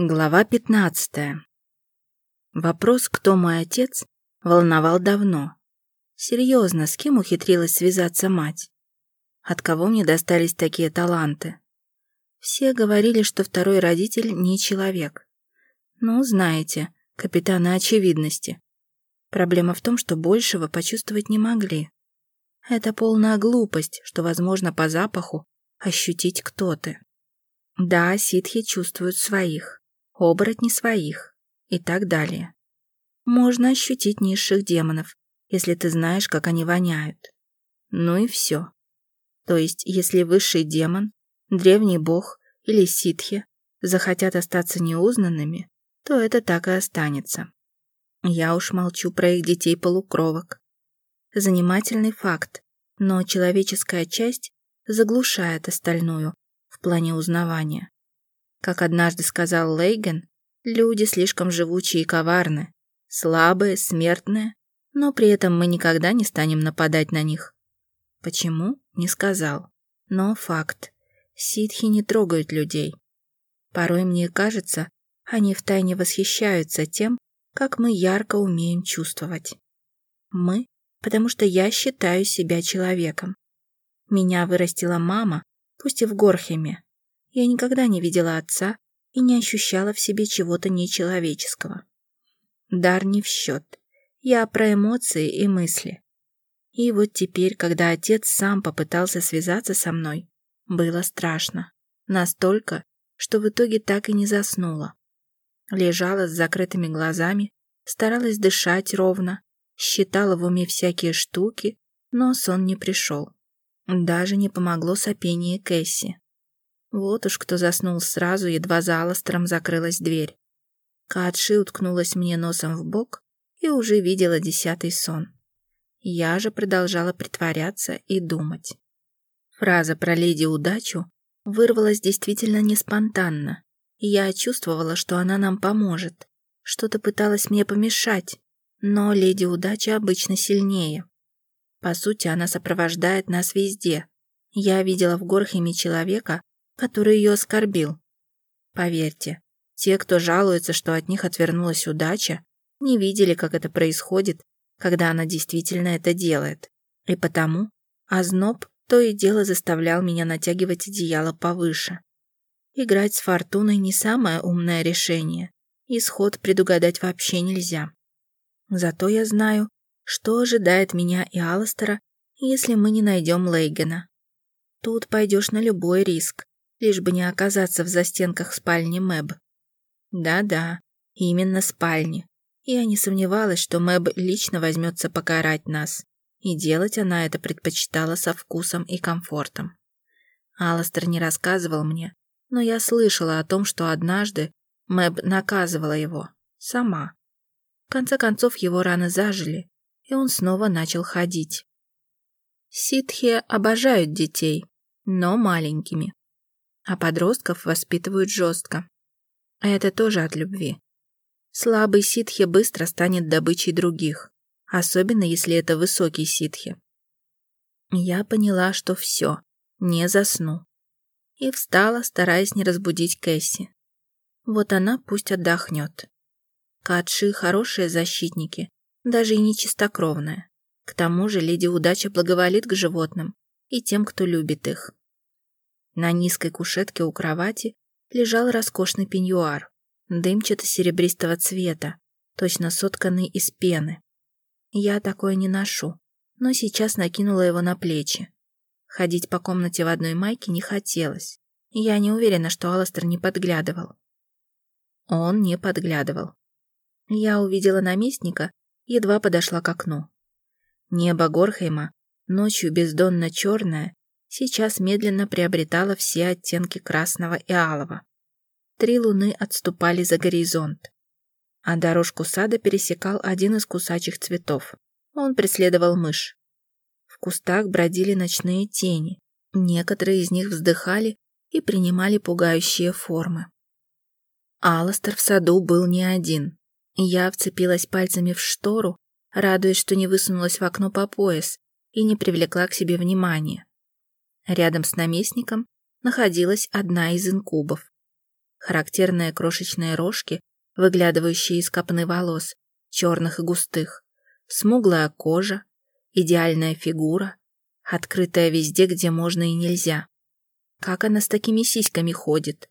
Глава 15. Вопрос, кто мой отец, волновал давно. Серьезно, с кем ухитрилась связаться мать? От кого мне достались такие таланты? Все говорили, что второй родитель не человек. Ну, знаете, капитаны очевидности. Проблема в том, что большего почувствовать не могли. Это полная глупость, что возможно по запаху ощутить кто ты. Да, ситхи чувствуют своих оборотни своих и так далее. Можно ощутить низших демонов, если ты знаешь, как они воняют. Ну и все. То есть, если высший демон, древний бог или ситхи захотят остаться неузнанными, то это так и останется. Я уж молчу про их детей-полукровок. Занимательный факт, но человеческая часть заглушает остальную в плане узнавания. Как однажды сказал Лейген, люди слишком живучие и коварны, слабые, смертные, но при этом мы никогда не станем нападать на них. Почему? Не сказал. Но факт. Ситхи не трогают людей. Порой мне кажется, они втайне восхищаются тем, как мы ярко умеем чувствовать. Мы, потому что я считаю себя человеком. Меня вырастила мама, пусть и в Горхеме, я никогда не видела отца и не ощущала в себе чего-то нечеловеческого. Дар не в счет. Я про эмоции и мысли. И вот теперь, когда отец сам попытался связаться со мной, было страшно. Настолько, что в итоге так и не заснула. Лежала с закрытыми глазами, старалась дышать ровно, считала в уме всякие штуки, но сон не пришел. Даже не помогло сопение Кэсси. Вот уж кто заснул сразу, едва за Аластером закрылась дверь. Катши уткнулась мне носом в бок и уже видела десятый сон. Я же продолжала притворяться и думать. Фраза про леди удачу вырвалась действительно не спонтанно. Я чувствовала, что она нам поможет. Что-то пыталась мне помешать, но леди удача обычно сильнее. По сути, она сопровождает нас везде. Я видела в Горхеме человека, который ее оскорбил. Поверьте, те, кто жалуется, что от них отвернулась удача, не видели, как это происходит, когда она действительно это делает. И потому озноб то и дело заставлял меня натягивать одеяло повыше. Играть с фортуной не самое умное решение. Исход предугадать вообще нельзя. Зато я знаю, что ожидает меня и Алластера, если мы не найдем Лейгена. Тут пойдешь на любой риск, лишь бы не оказаться в застенках спальни Мэб. Да-да, именно спальни. Я не сомневалась, что Мэб лично возьмется покарать нас. И делать она это предпочитала со вкусом и комфортом. Алластер не рассказывал мне, но я слышала о том, что однажды Мэб наказывала его. Сама. В конце концов, его раны зажили, и он снова начал ходить. Ситхи обожают детей, но маленькими а подростков воспитывают жестко. Это тоже от любви. Слабый ситхи быстро станет добычей других, особенно если это высокий ситхи. Я поняла, что все, не засну. И встала, стараясь не разбудить Кэсси. Вот она пусть отдохнет. Катши хорошие защитники, даже и не чистокровная. К тому же леди удача благоволит к животным и тем, кто любит их. На низкой кушетке у кровати лежал роскошный пеньюар, дымчато-серебристого цвета, точно сотканный из пены. Я такое не ношу, но сейчас накинула его на плечи. Ходить по комнате в одной майке не хотелось. Я не уверена, что Алластер не подглядывал. Он не подглядывал. Я увидела наместника, едва подошла к окну. Небо Горхейма, ночью бездонно черное, сейчас медленно приобретала все оттенки красного и алого. Три луны отступали за горизонт, а дорожку сада пересекал один из кусачих цветов. Он преследовал мышь. В кустах бродили ночные тени, некоторые из них вздыхали и принимали пугающие формы. Алластер в саду был не один. Я вцепилась пальцами в штору, радуясь, что не высунулась в окно по пояс и не привлекла к себе внимания. Рядом с наместником находилась одна из инкубов. характерные крошечные рожки, выглядывающие из копны волос, черных и густых, смуглая кожа, идеальная фигура, открытая везде, где можно и нельзя. Как она с такими сиськами ходит?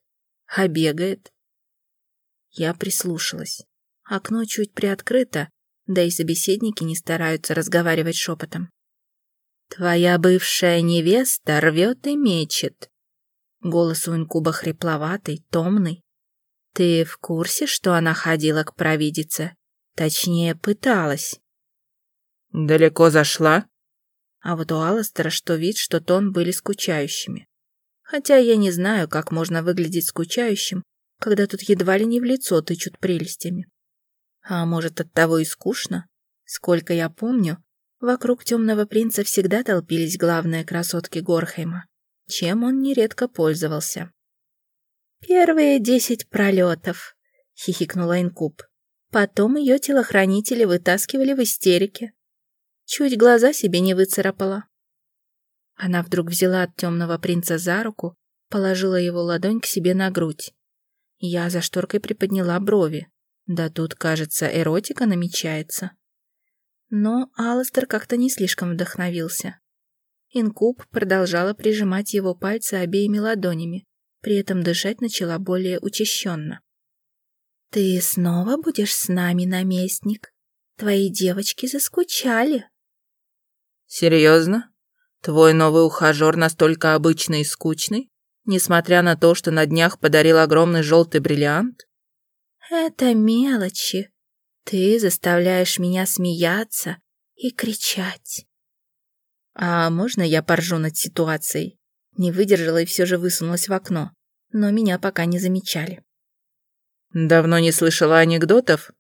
А бегает? Я прислушалась. Окно чуть приоткрыто, да и собеседники не стараются разговаривать шепотом. «Твоя бывшая невеста рвет и мечет». Голос у инкуба хрипловатый, томный. «Ты в курсе, что она ходила к провидице? Точнее, пыталась». «Далеко зашла?» А вот у Алластера что вид, что тон были скучающими. Хотя я не знаю, как можно выглядеть скучающим, когда тут едва ли не в лицо тычут прелестями. А может, от того и скучно? Сколько я помню, вокруг темного принца всегда толпились главные красотки Горхейма, чем он нередко пользовался. «Первые десять пролетов», — хихикнула Инкуб. Потом ее телохранители вытаскивали в истерике. Чуть глаза себе не выцарапала. Она вдруг взяла от темного принца за руку, положила его ладонь к себе на грудь. Я за шторкой приподняла брови. Да тут, кажется, эротика намечается. Но Алластер как-то не слишком вдохновился. Инкуб продолжала прижимать его пальцы обеими ладонями, при этом дышать начала более учащенно. «Ты снова будешь с нами, наместник? Твои девочки заскучали». «Серьезно? Твой новый ухажер настолько обычный и скучный, несмотря на то, что на днях подарил огромный желтый бриллиант?» «Это мелочи. Ты заставляешь меня смеяться и кричать». «А можно я поржу над ситуацией?» Не выдержала и все же высунулась в окно, но меня пока не замечали. «Давно не слышала анекдотов?»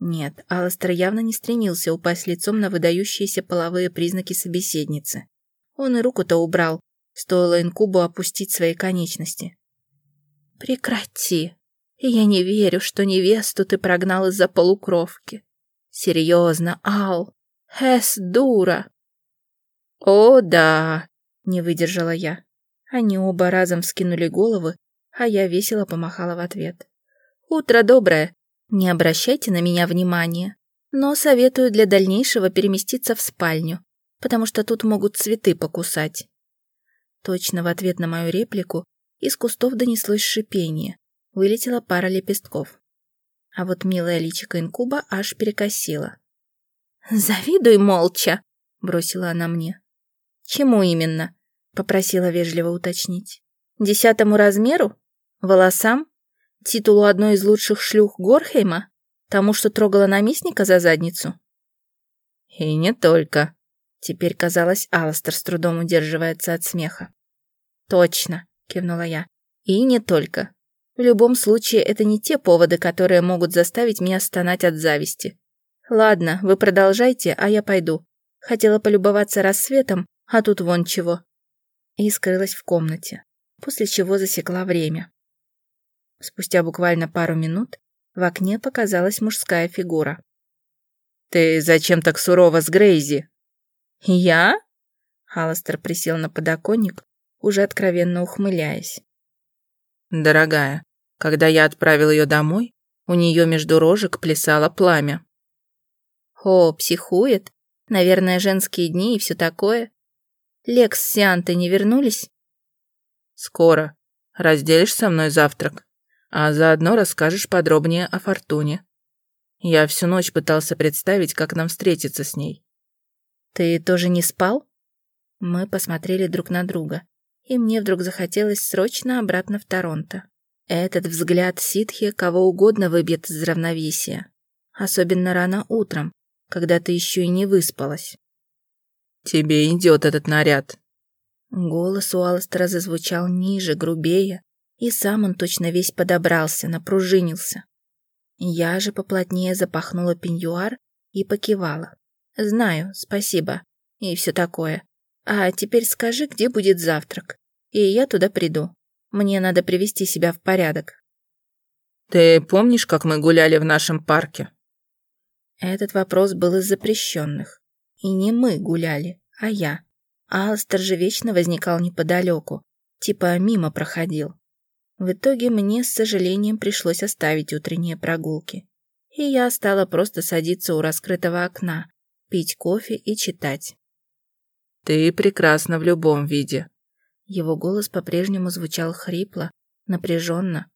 Нет, Алластер явно не стремился упасть лицом на выдающиеся половые признаки собеседницы. Он и руку-то убрал, стоило инкубу опустить свои конечности. «Прекрати!» Я не верю, что невесту ты прогнал из-за полукровки. Серьезно, Ал. Эс дура. О, да, не выдержала я. Они оба разом вскинули головы, а я весело помахала в ответ. Утро доброе. Не обращайте на меня внимания, но советую для дальнейшего переместиться в спальню, потому что тут могут цветы покусать. Точно в ответ на мою реплику из кустов донеслось шипение, вылетела пара лепестков. А вот милая личико инкуба аж перекосила. «Завидуй молча!» — бросила она мне. «Чему именно?» — попросила вежливо уточнить. «Десятому размеру? Волосам? Титулу одной из лучших шлюх Горхейма? Тому, что трогала наместника за задницу?» «И не только», — теперь казалось, Алластер с трудом удерживается от смеха. «Точно», — кивнула я. «И не только. В любом случае, это не те поводы, которые могут заставить меня стонать от зависти. Ладно, вы продолжайте, а я пойду. Хотела полюбоваться рассветом, а тут вон чего. И скрылась в комнате, после чего засекла время. Спустя буквально пару минут в окне показалась мужская фигура. «Ты зачем так сурово с Грейзи?» «Я?» Алластер присел на подоконник, уже откровенно ухмыляясь. «Дорогая, когда я отправил ее домой, у нее между рожек плясало пламя. О, психует. Наверное, женские дни и все такое. Лекс с Сиантой не вернулись? Скоро. Разделишь со мной завтрак, а заодно расскажешь подробнее о Фортуне. Я всю ночь пытался представить, как нам встретиться с ней. Ты тоже не спал? Мы посмотрели друг на друга, и мне вдруг захотелось срочно обратно в Торонто. Этот взгляд ситхи кого угодно выбьет из равновесия. Особенно рано утром, когда ты еще и не выспалась. «Тебе идет этот наряд». Голос у Алстера зазвучал ниже, грубее, и сам он точно весь подобрался, напружинился. Я же поплотнее запахнула пеньюар и покивала. «Знаю, спасибо» и все такое. А теперь скажи, где будет завтрак, и я туда приду. Мне надо привести себя в порядок. Ты помнишь, как мы гуляли в нашем парке? Этот вопрос был из запрещенных. И не мы гуляли, а я. Алстер же вечно возникал неподалеку, типа мимо проходил. В итоге мне с сожалением пришлось оставить утренние прогулки. И я стала просто садиться у раскрытого окна, пить кофе и читать. «Ты прекрасна в любом виде». Его голос по-прежнему звучал хрипло, напряженно.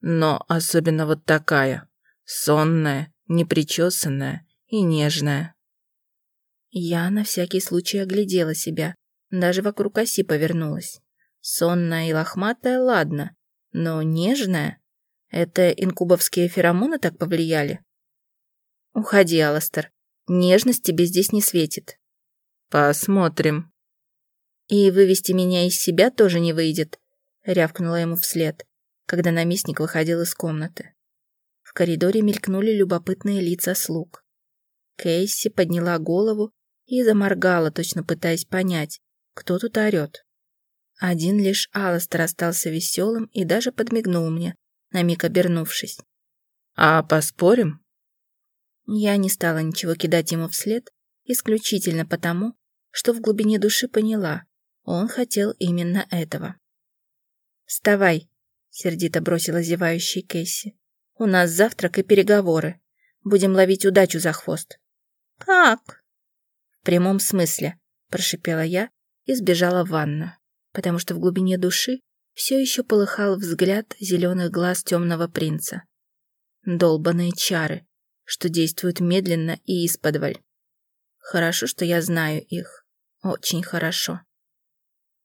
«Но особенно вот такая, сонная, непричесанная и нежная». Я на всякий случай оглядела себя, даже вокруг оси повернулась. Сонная и лохматая, ладно, но нежная? Это инкубовские феромоны так повлияли? Уходи, Аластер. Нежность тебе здесь не светит. Посмотрим. И вывести меня из себя тоже не выйдет, рявкнула ему вслед, когда наместник выходил из комнаты. В коридоре мелькнули любопытные лица слуг. Кейси подняла голову и заморгала, точно пытаясь понять, кто тут орёт. Один лишь Алластер остался веселым и даже подмигнул мне, на миг обернувшись. «А поспорим?» Я не стала ничего кидать ему вслед, исключительно потому, что в глубине души поняла, он хотел именно этого. «Вставай», — сердито бросила зевающий Кэсси. «У нас завтрак и переговоры. Будем ловить удачу за хвост». «Как?» «В прямом смысле», — прошипела я и сбежала в ванну, потому что в глубине души все еще полыхал взгляд зеленых глаз темного принца. Долбаные чары, что действуют медленно и исподволь. Хорошо, что я знаю их. Очень хорошо.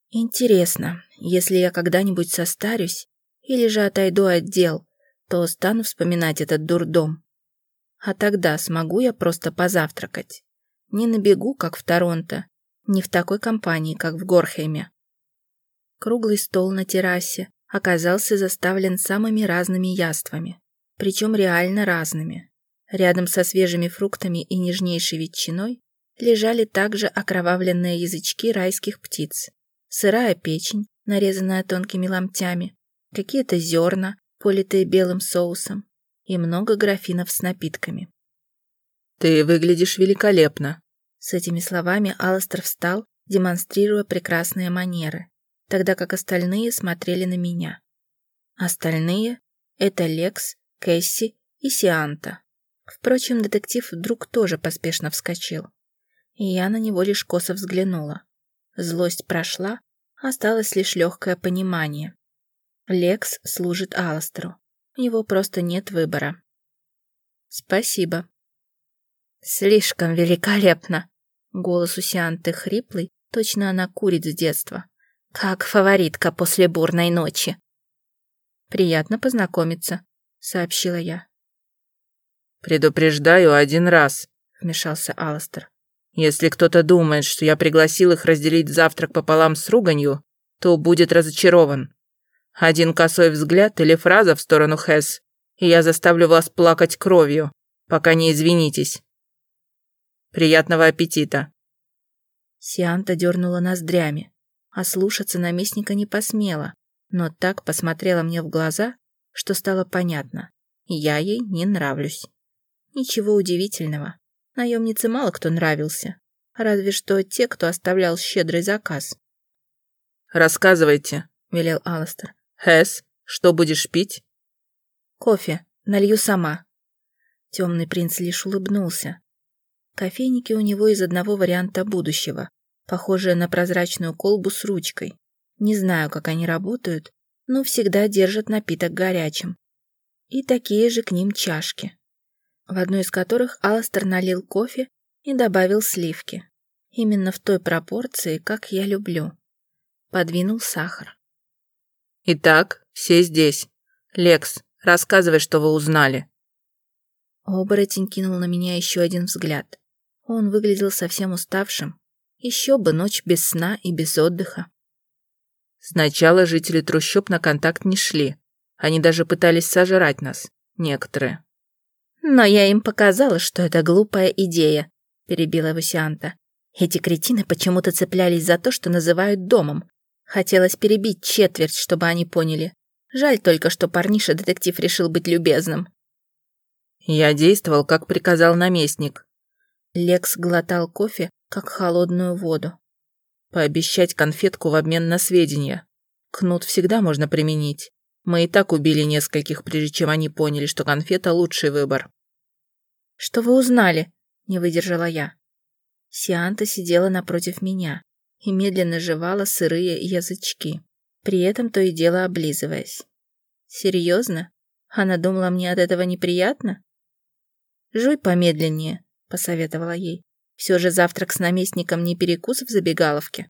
Интересно, если я когда-нибудь состарюсь или же отойду от дел, то стану вспоминать этот дурдом. А тогда смогу я просто позавтракать. Не набегу, как в Торонто, не в такой компании, как в Горхейме. Круглый стол на террасе оказался заставлен самыми разными яствами, причем реально разными. Рядом со свежими фруктами и нежнейшей ветчиной лежали также окровавленные язычки райских птиц, сырая печень, нарезанная тонкими ломтями, какие-то зерна, политые белым соусом, и много графинов с напитками. «Ты выглядишь великолепно!» С этими словами Алластер встал, демонстрируя прекрасные манеры, тогда как остальные смотрели на меня. Остальные — это Лекс, Кэсси и Сианта. Впрочем, детектив вдруг тоже поспешно вскочил и я на него лишь косо взглянула. Злость прошла, осталось лишь легкое понимание. Лекс служит Аластеру. У него просто нет выбора. Спасибо. Слишком великолепно. Голос у Сианты хриплый, точно она курит с детства. Как фаворитка после бурной ночи. Приятно познакомиться, сообщила я. Предупреждаю один раз, вмешался Аластер. Если кто-то думает, что я пригласил их разделить завтрак пополам с руганью, то будет разочарован. Один косой взгляд или фраза в сторону Хэс, и я заставлю вас плакать кровью, пока не извинитесь. Приятного аппетита. Сианта дернула ноздрями, а слушаться наместника не посмела, но так посмотрела мне в глаза, что стало понятно. Я ей не нравлюсь. Ничего удивительного. Наемнице мало кто нравился, разве что те, кто оставлял щедрый заказ. «Рассказывайте», — велел Алластер. «Хэс, что будешь пить?» «Кофе. Налью сама». Темный принц лишь улыбнулся. Кофейники у него из одного варианта будущего, похожие на прозрачную колбу с ручкой. Не знаю, как они работают, но всегда держат напиток горячим. И такие же к ним чашки в одну из которых Аластер налил кофе и добавил сливки. Именно в той пропорции, как я люблю. Подвинул сахар. «Итак, все здесь. Лекс, рассказывай, что вы узнали». Оборотень кинул на меня еще один взгляд. Он выглядел совсем уставшим. Еще бы ночь без сна и без отдыха. Сначала жители трущоб на контакт не шли. Они даже пытались сожрать нас. Некоторые. «Но я им показала, что это глупая идея», — перебила Васианта. «Эти кретины почему-то цеплялись за то, что называют домом. Хотелось перебить четверть, чтобы они поняли. Жаль только, что парниша-детектив решил быть любезным». «Я действовал, как приказал наместник». Лекс глотал кофе, как холодную воду. «Пообещать конфетку в обмен на сведения. Кнут всегда можно применить. Мы и так убили нескольких, прежде чем они поняли, что конфета – лучший выбор. «Что вы узнали?» – не выдержала я. Сианта сидела напротив меня и медленно жевала сырые язычки, при этом то и дело облизываясь. «Серьезно? Она думала, мне от этого неприятно?» «Жуй помедленнее», – посоветовала ей. «Все же завтрак с наместником не перекус в забегаловке».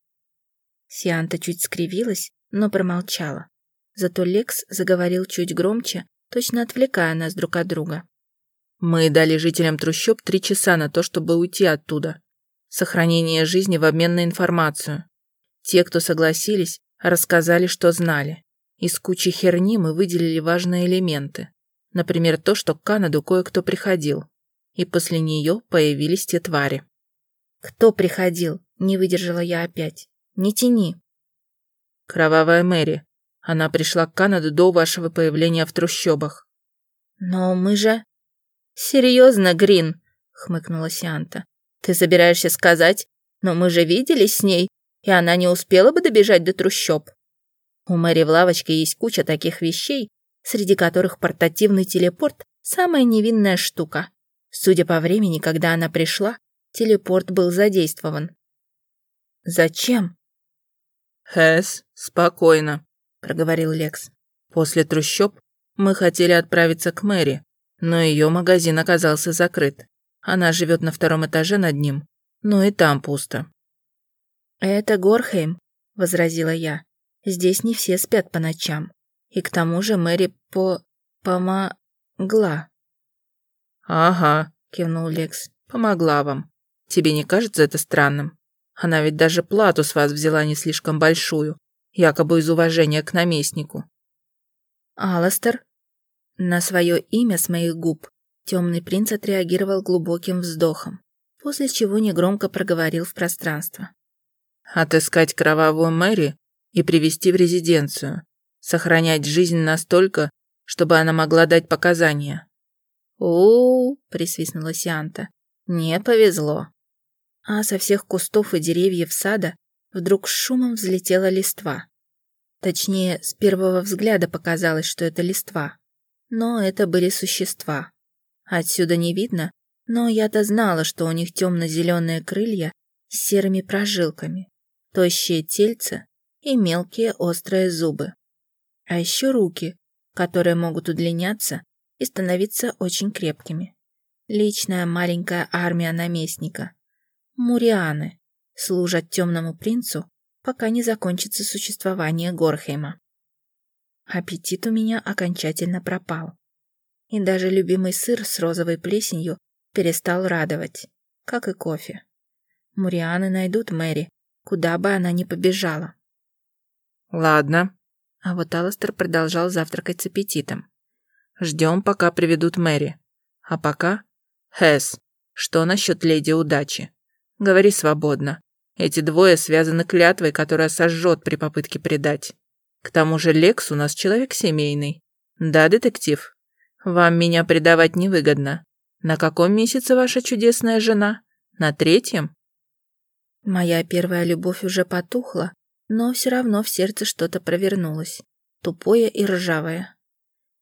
Сианта чуть скривилась, но промолчала. Зато Лекс заговорил чуть громче, точно отвлекая нас друг от друга. «Мы дали жителям трущоб три часа на то, чтобы уйти оттуда. Сохранение жизни в обмен на информацию. Те, кто согласились, рассказали, что знали. Из кучи херни мы выделили важные элементы. Например, то, что к Канаду кое-кто приходил. И после нее появились те твари. «Кто приходил?» – не выдержала я опять. «Не тяни». «Кровавая Мэри. Она пришла к Канаду до вашего появления в трущобах. Но мы же... Серьезно, Грин, хмыкнула Сианта. Ты собираешься сказать, но мы же виделись с ней, и она не успела бы добежать до трущоб. У Мэри в лавочке есть куча таких вещей, среди которых портативный телепорт – самая невинная штука. Судя по времени, когда она пришла, телепорт был задействован. Зачем? Хэс, спокойно проговорил Лекс. «После трущоб мы хотели отправиться к Мэри, но ее магазин оказался закрыт. Она живет на втором этаже над ним, но и там пусто». «Это Горхейм», — возразила я. «Здесь не все спят по ночам. И к тому же Мэри по... помогла». «Ага», — кивнул Лекс, — «помогла вам. Тебе не кажется это странным? Она ведь даже плату с вас взяла не слишком большую, якобы из уважения к наместнику. «Аластер?» На свое имя с моих губ темный принц отреагировал глубоким вздохом, после чего негромко проговорил в пространство. «Отыскать кровавую Мэри и привести в резиденцию, сохранять жизнь настолько, чтобы она могла дать показания». «У-у-у», присвистнула Сианта, — «не повезло». А со всех кустов и деревьев сада вдруг с шумом взлетела листва. Точнее, с первого взгляда показалось, что это листва. Но это были существа. Отсюда не видно, но я-то знала, что у них темно-зеленые крылья с серыми прожилками, тощие тельца и мелкие острые зубы. А еще руки, которые могут удлиняться и становиться очень крепкими. Личная маленькая армия наместника. Мурианы служат темному принцу, пока не закончится существование Горхейма. Аппетит у меня окончательно пропал. И даже любимый сыр с розовой плесенью перестал радовать, как и кофе. Мурианы найдут Мэри, куда бы она ни побежала. «Ладно». А вот Алластер продолжал завтракать с аппетитом. «Ждем, пока приведут Мэри. А пока... Хэс, что насчет леди удачи? Говори свободно. Эти двое связаны клятвой, которая сожжет при попытке предать. К тому же Лекс у нас человек семейный. Да, детектив? Вам меня предавать невыгодно. На каком месяце ваша чудесная жена? На третьем? Моя первая любовь уже потухла, но все равно в сердце что-то провернулось. Тупое и ржавое.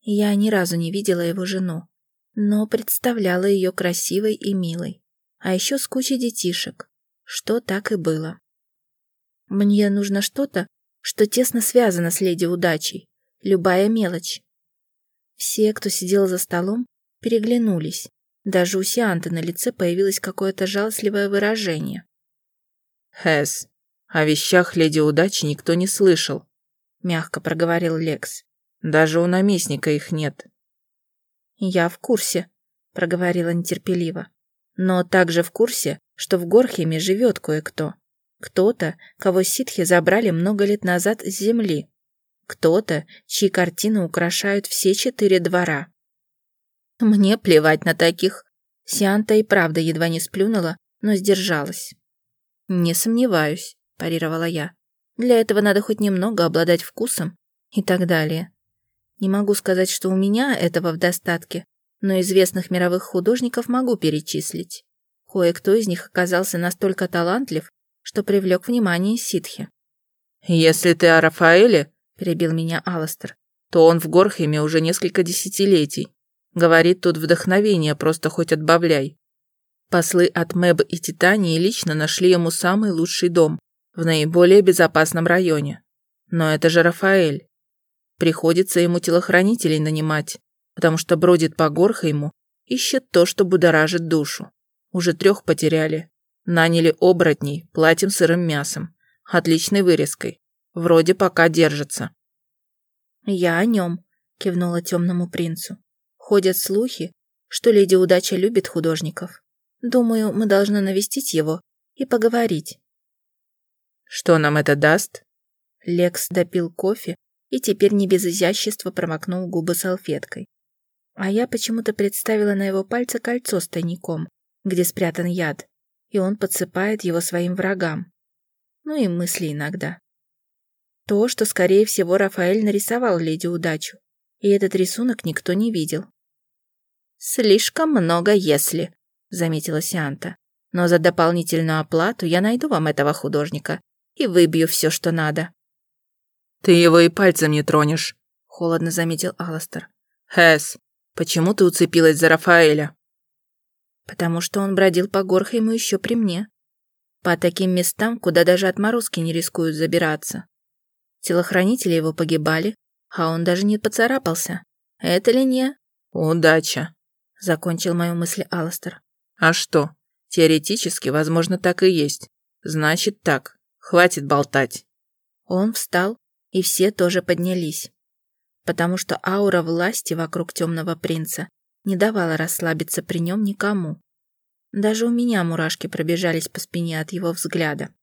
Я ни разу не видела его жену, но представляла ее красивой и милой. А еще с кучей детишек что так и было. Мне нужно что-то, что тесно связано с леди удачей, любая мелочь. Все, кто сидел за столом, переглянулись. Даже у Сианты на лице появилось какое-то жалостливое выражение. «Хэс, о вещах леди удачи никто не слышал», — мягко проговорил Лекс. «Даже у наместника их нет». «Я в курсе», — проговорила нетерпеливо. «Но также в курсе, что в Горхеме живет кое-кто. Кто-то, кого ситхи забрали много лет назад с земли. Кто-то, чьи картины украшают все четыре двора. Мне плевать на таких. Сианта и правда едва не сплюнула, но сдержалась. «Не сомневаюсь», – парировала я. «Для этого надо хоть немного обладать вкусом и так далее. Не могу сказать, что у меня этого в достатке, но известных мировых художников могу перечислить. Кое-кто из них оказался настолько талантлив, что привлек внимание ситхи. «Если ты о Рафаэле», — перебил меня Алластер, то он в Горхеме уже несколько десятилетий. Говорит, тут вдохновение просто хоть отбавляй. Послы от Мэб и Титании лично нашли ему самый лучший дом в наиболее безопасном районе. Но это же Рафаэль. Приходится ему телохранителей нанимать, потому что бродит по Горхайму, ищет то, что будоражит душу. Уже трех потеряли. Наняли оборотней, платим сырым мясом. Отличной вырезкой. Вроде пока держится. «Я о нем», — кивнула темному принцу. «Ходят слухи, что леди Удача любит художников. Думаю, мы должны навестить его и поговорить». «Что нам это даст?» Лекс допил кофе и теперь не без изящества промокнул губы салфеткой. А я почему-то представила на его пальце кольцо с тайником, где спрятан яд, и он подсыпает его своим врагам. Ну и мысли иногда. То, что, скорее всего, Рафаэль нарисовал леди удачу, и этот рисунок никто не видел. «Слишком много «если», — заметила Сианта. «Но за дополнительную оплату я найду вам этого художника и выбью все, что надо». «Ты его и пальцем не тронешь», — холодно заметил Алластер. «Хэс, почему ты уцепилась за Рафаэля?» «Потому что он бродил по Горхайму еще при мне. По таким местам, куда даже отморозки не рискуют забираться. Телохранители его погибали, а он даже не поцарапался. Это ли не...» «Удача», — закончил мою мысль Алластер. «А что? Теоретически, возможно, так и есть. Значит так, хватит болтать». Он встал, и все тоже поднялись. Потому что аура власти вокруг темного принца не давала расслабиться при нем никому. Даже у меня мурашки пробежались по спине от его взгляда.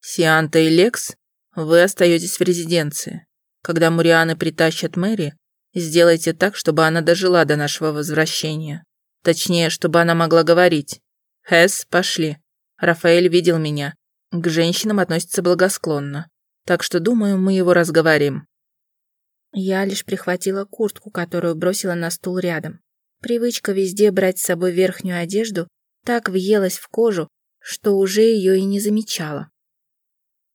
«Сианта и Лекс, вы остаетесь в резиденции. Когда Мурианы притащат Мэри, сделайте так, чтобы она дожила до нашего возвращения. Точнее, чтобы она могла говорить. Хэс, пошли. Рафаэль видел меня. К женщинам относится благосклонно. Так что, думаю, мы его разговорим. Я лишь прихватила куртку, которую бросила на стул рядом. Привычка везде брать с собой верхнюю одежду так въелась в кожу, что уже ее и не замечала.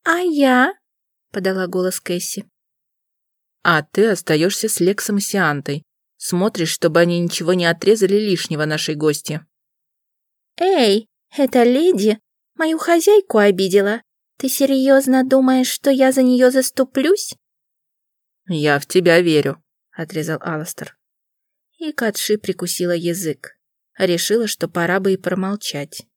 «А я?» — подала голос Кэсси. «А ты остаешься с Лексом и Сиантой. Смотришь, чтобы они ничего не отрезали лишнего нашей гости». «Эй, эта леди мою хозяйку обидела. Ты серьезно думаешь, что я за нее заступлюсь?» «Я в тебя верю», — отрезал Аластер. И Катши прикусила язык. Решила, что пора бы и промолчать.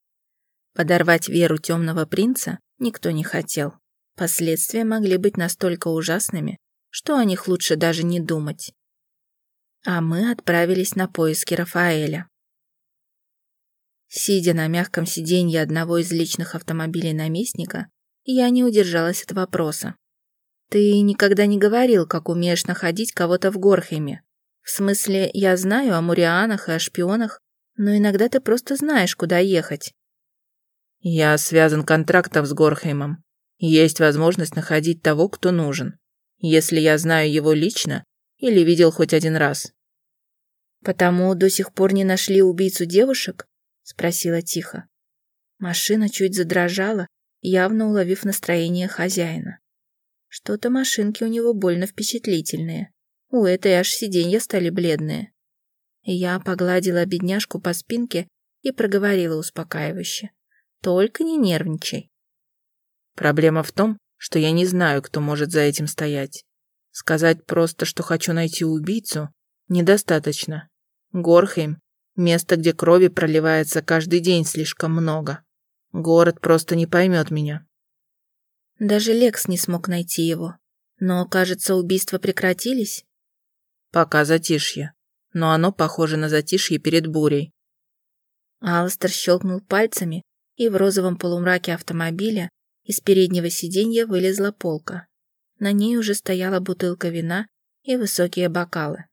Подорвать веру темного принца никто не хотел. Последствия могли быть настолько ужасными, что о них лучше даже не думать. А мы отправились на поиски Рафаэля. Сидя на мягком сиденье одного из личных автомобилей наместника, я не удержалась от вопроса. «Ты никогда не говорил, как умеешь находить кого-то в Горхеме. В смысле, я знаю о Мурианах и о шпионах, но иногда ты просто знаешь, куда ехать». «Я связан контрактом с Горхеймом. Есть возможность находить того, кто нужен, если я знаю его лично или видел хоть один раз». «Потому до сих пор не нашли убийцу девушек?» — спросила тихо. Машина чуть задрожала, явно уловив настроение хозяина. Что-то машинки у него больно впечатлительные. У этой аж сиденья стали бледные. Я погладила бедняжку по спинке и проговорила успокаивающе. «Только не нервничай». Проблема в том, что я не знаю, кто может за этим стоять. Сказать просто, что хочу найти убийцу, недостаточно. Горхейм – место, где крови проливается каждый день слишком много. Город просто не поймет меня. Даже Лекс не смог найти его. Но, кажется, убийства прекратились. Пока затишье. Но оно похоже на затишье перед бурей. Алстер щелкнул пальцами, и в розовом полумраке автомобиля из переднего сиденья вылезла полка. На ней уже стояла бутылка вина и высокие бокалы.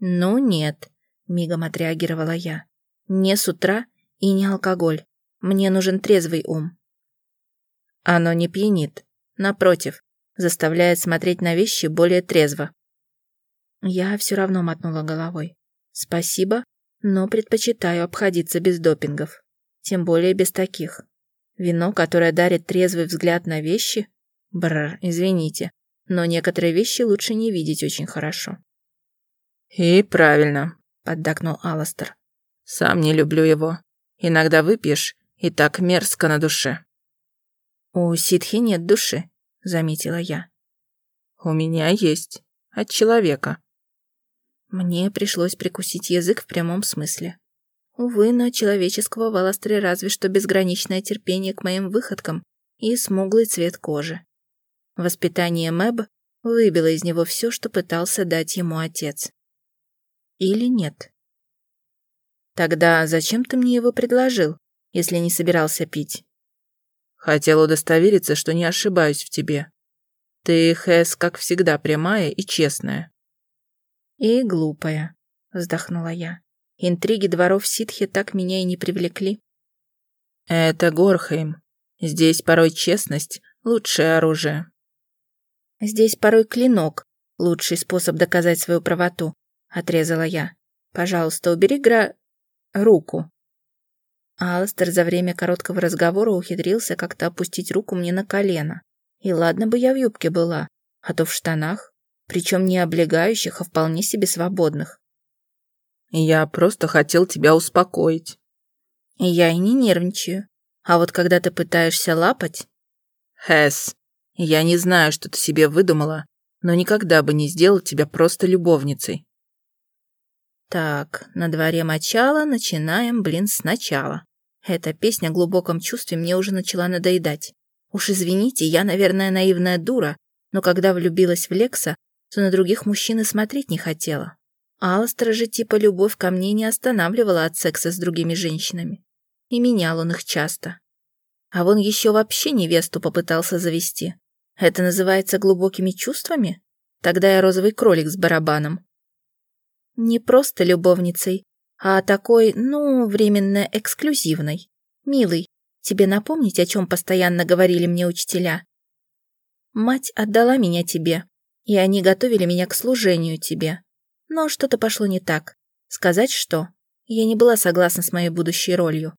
«Ну нет», — мигом отреагировала я. «Не с утра и не алкоголь. Мне нужен трезвый ум. Оно не пьянит. Напротив, заставляет смотреть на вещи более трезво. Я все равно мотнула головой. Спасибо, но предпочитаю обходиться без допингов. Тем более без таких. Вино, которое дарит трезвый взгляд на вещи? Бррр, извините. но некоторые вещи лучше не видеть очень хорошо. «И правильно», — поддакнул Аластер. «Сам не люблю его. Иногда выпьешь, и так мерзко на душе». «У ситхи нет души», — заметила я. «У меня есть. От человека». Мне пришлось прикусить язык в прямом смысле. Увы, но человеческого в Аластре разве что безграничное терпение к моим выходкам и смуглый цвет кожи. Воспитание Мэб выбило из него все, что пытался дать ему отец. Или нет? Тогда зачем ты мне его предложил, если не собирался пить? Хотел удостовериться, что не ошибаюсь в тебе. Ты, Хэс, как всегда, прямая и честная. И глупая, вздохнула я. Интриги дворов ситхи так меня и не привлекли. Это Горхейм. Здесь порой честность — лучшее оружие. Здесь порой клинок — лучший способ доказать свою правоту, отрезала я. Пожалуйста, убери гра... руку. Алстер за время короткого разговора ухитрился как-то опустить руку мне на колено. И ладно бы я в юбке была, а то в штанах, причем не облегающих, а вполне себе свободных. Я просто хотел тебя успокоить. Я и не нервничаю. А вот когда ты пытаешься лапать... Хэс, я не знаю, что ты себе выдумала, но никогда бы не сделал тебя просто любовницей. Так, на дворе мочало, начинаем, блин, сначала. Эта песня о глубоком чувстве мне уже начала надоедать. Уж извините, я, наверное, наивная дура, но когда влюбилась в Лекса, то на других мужчин и смотреть не хотела. Алстера же типа любовь ко мне не останавливала от секса с другими женщинами. И менял он их часто. А вон еще вообще невесту попытался завести. Это называется глубокими чувствами? Тогда я розовый кролик с барабаном. Не просто любовницей, а такой, ну, временно эксклюзивной. Милый, тебе напомнить, о чем постоянно говорили мне учителя? Мать отдала меня тебе, и они готовили меня к служению тебе. Но что-то пошло не так. Сказать что? Я не была согласна с моей будущей ролью.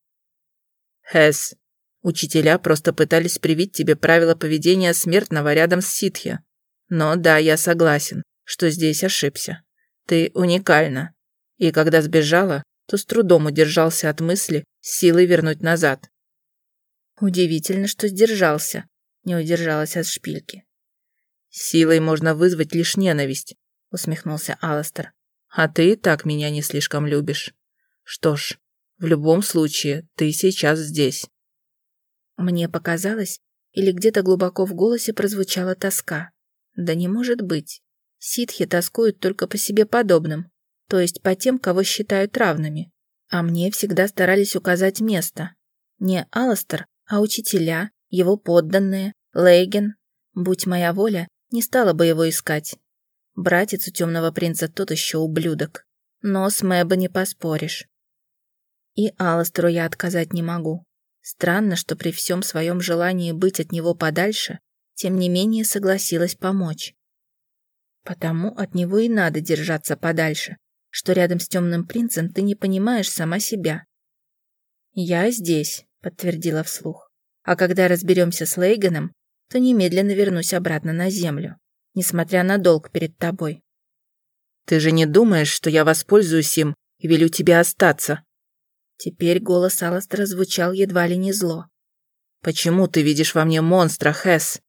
Хэс, учителя просто пытались привить тебе правила поведения смертного рядом с ситхи. Но да, я согласен, что здесь ошибся. Ты уникальна. И когда сбежала, то с трудом удержался от мысли силой вернуть назад. Удивительно, что сдержался. Не удержалась от шпильки. Силой можно вызвать лишь ненависть, усмехнулся Аластер. А ты и так меня не слишком любишь. Что ж, в любом случае, ты сейчас здесь. Мне показалось, или где-то глубоко в голосе прозвучала тоска. Да не может быть. Ситхи тоскуют только по себе подобным, то есть по тем, кого считают равными. А мне всегда старались указать место. Не Аластер, а учителя, его подданные, Лейген. Будь моя воля, не стала бы его искать. Братец у темного принца тот еще ублюдок. Но с Мэба не поспоришь. И Аластеру я отказать не могу. Странно, что при всем своем желании быть от него подальше, тем не менее согласилась помочь. Потому от него и надо держаться подальше, что рядом с темным принцем ты не понимаешь сама себя. «Я здесь», — подтвердила вслух. «А когда разберемся с Лейганом, то немедленно вернусь обратно на землю несмотря на долг перед тобой. Ты же не думаешь, что я воспользуюсь им и велю тебе остаться? Теперь голос Аластера звучал едва ли не зло. Почему ты видишь во мне монстра, Хэс?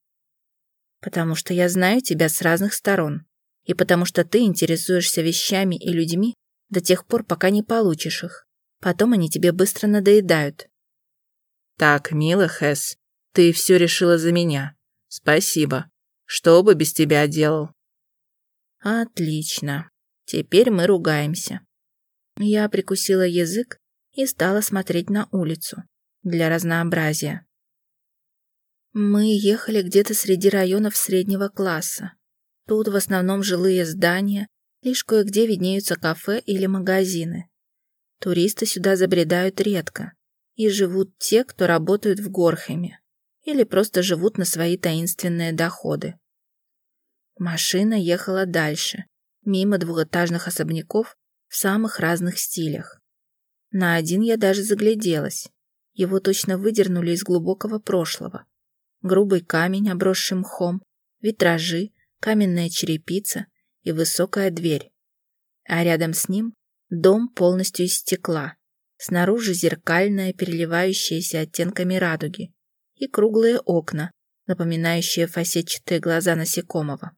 Потому что я знаю тебя с разных сторон. И потому что ты интересуешься вещами и людьми до тех пор, пока не получишь их. Потом они тебе быстро надоедают. Так, мило, Хэс, ты все решила за меня. Спасибо. Что бы без тебя делал?» «Отлично. Теперь мы ругаемся». Я прикусила язык и стала смотреть на улицу для разнообразия. Мы ехали где-то среди районов среднего класса. Тут в основном жилые здания, лишь кое-где виднеются кафе или магазины. Туристы сюда забредают редко, и живут те, кто работают в Горхеме, или просто живут на свои таинственные доходы. Машина ехала дальше, мимо двухэтажных особняков в самых разных стилях. На один я даже загляделась. Его точно выдернули из глубокого прошлого. Грубый камень, обросший мхом, витражи, каменная черепица и высокая дверь. А рядом с ним дом полностью из стекла, снаружи зеркальное, переливающееся оттенками радуги, и круглые окна, напоминающие фасетчатые глаза насекомого.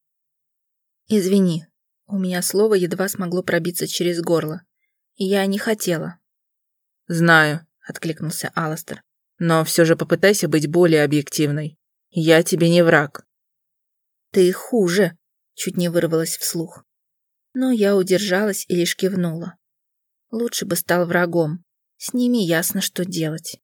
«Извини, у меня слово едва смогло пробиться через горло, и я не хотела». «Знаю», — откликнулся Аластер, «но все же попытайся быть более объективной. Я тебе не враг». «Ты хуже», — чуть не вырвалась вслух. Но я удержалась и лишь кивнула. Лучше бы стал врагом. С ними ясно, что делать.